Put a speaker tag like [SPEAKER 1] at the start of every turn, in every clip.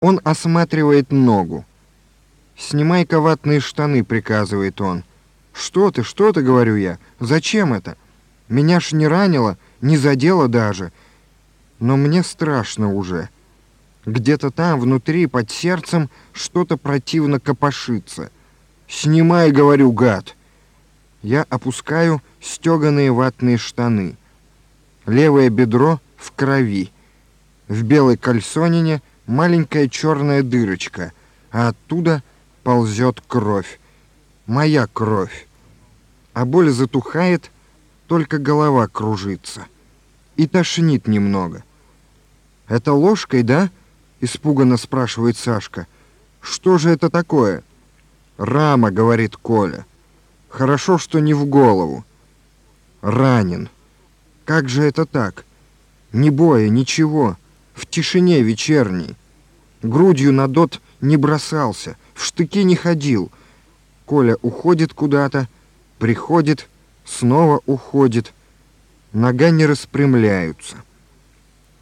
[SPEAKER 1] Он осматривает ногу. «Снимай-ка ватные штаны», — приказывает он. «Что ты, что ты?» — говорю я. «Зачем это? Меня ж не ранило, не задело даже. Но мне страшно уже. Где-то там, внутри, под сердцем, что-то противно копошится. «Снимай», — говорю, гад. Я опускаю стеганые ватные штаны. Левое бедро в крови. В белой кальсонине маленькая черная дырочка, а оттуда ползет кровь. Моя кровь. А боль затухает, только голова кружится. И тошнит немного. «Это ложкой, да?» — испуганно спрашивает Сашка. «Что же это такое?» «Рама», — говорит Коля. «Хорошо, что не в голову. Ранен. Как же это так? Ни боя, ничего. В тишине вечерней. Грудью на дот не бросался, в штыки не ходил. Коля уходит куда-то, приходит, снова уходит. Нога не распрямляются.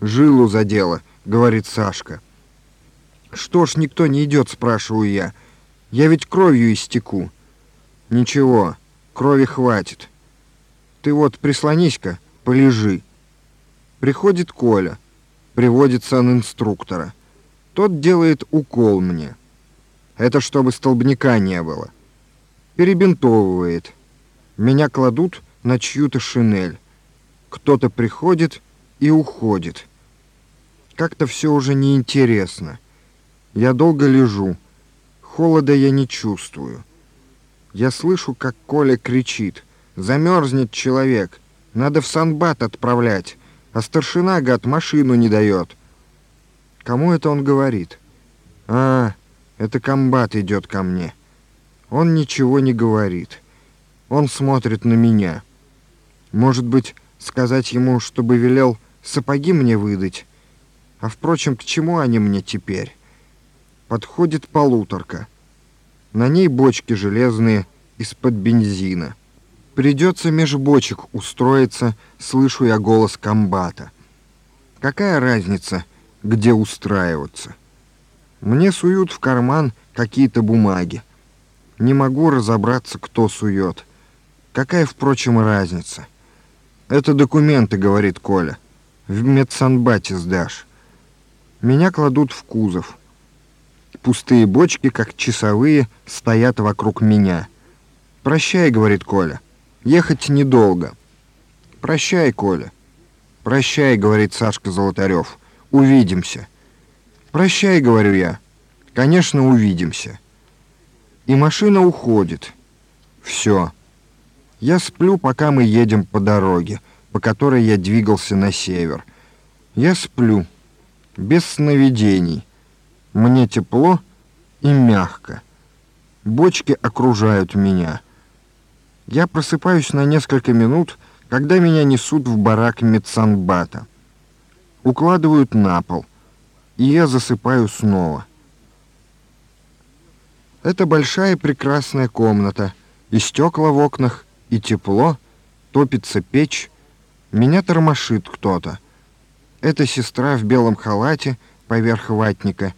[SPEAKER 1] «Жилу задело», — говорит Сашка. «Что ж никто не идет?» — спрашиваю я. «Я ведь кровью истеку». «Ничего, крови хватит. Ты вот прислонись-ка, полежи». Приходит Коля, приводит сан-инструктора. Тот делает укол мне. Это чтобы столбняка не было. Перебинтовывает. Меня кладут на чью-то шинель. Кто-то приходит и уходит. Как-то все уже неинтересно. Я долго лежу. Холода я не чувствую. Я слышу, как Коля кричит. «Замерзнет человек! Надо в санбат отправлять, а старшина, гад, машину не дает!» Кому это он говорит? А, это комбат идет ко мне. Он ничего не говорит. Он смотрит на меня. Может быть, сказать ему, чтобы велел сапоги мне выдать? А впрочем, к чему они мне теперь? Подходит полуторка. На ней бочки железные из-под бензина. Придется меж бочек устроиться, слышу я голос комбата. Какая разница, где устраиваться. Мне суют в карман какие-то бумаги. Не могу разобраться, кто сует. Какая, впрочем, разница? Это документы, говорит Коля. В медсанбате сдашь. Меня кладут в кузов. Пустые бочки, как часовые, стоят вокруг меня. «Прощай», — говорит Коля. «Ехать недолго». «Прощай, Коля». «Прощай», — говорит Сашка Золотарев. Увидимся. Прощай, говорю я. Конечно, увидимся. И машина уходит. Все. Я сплю, пока мы едем по дороге, по которой я двигался на север. Я сплю, без сновидений. Мне тепло и мягко. Бочки окружают меня. Я просыпаюсь на несколько минут, когда меня несут в барак медсанбата укладывают на пол, и я засыпаю снова. Это большая прекрасная комната, и стекла в окнах, и тепло, топится печь. Меня тормошит кто-то. Это сестра в белом халате поверх ватника.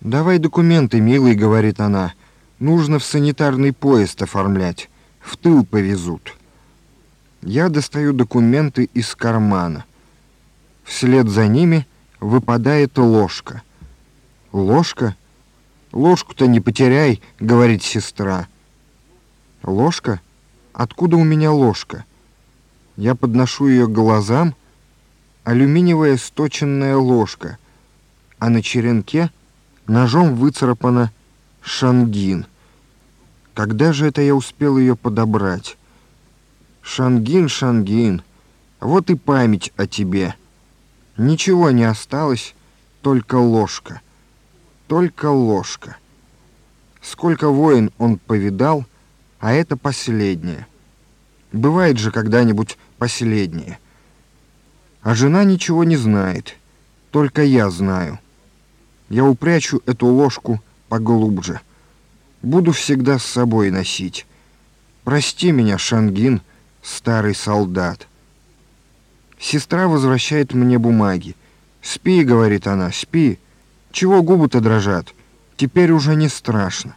[SPEAKER 1] «Давай документы, милый», — говорит она. «Нужно в санитарный поезд оформлять. В тыл повезут». Я достаю документы из кармана — Вслед за ними выпадает ложка. «Ложка? Ложку-то не потеряй», — говорит сестра. «Ложка? Откуда у меня ложка?» Я подношу ее к глазам. Алюминиевая сточенная ложка, а на черенке ножом выцарапана «Шангин». Когда же это я успел ее подобрать? «Шангин, Шангин, вот и память о тебе». Ничего не осталось, только ложка. Только ложка. Сколько войн он повидал, а это последнее. Бывает же когда-нибудь последнее. А жена ничего не знает, только я знаю. Я упрячу эту ложку поглубже. Буду всегда с собой носить. Прости меня, Шангин, старый солдат. Сестра возвращает мне бумаги. «Спи», — говорит она, — «спи. Чего губы-то дрожат? Теперь уже не страшно.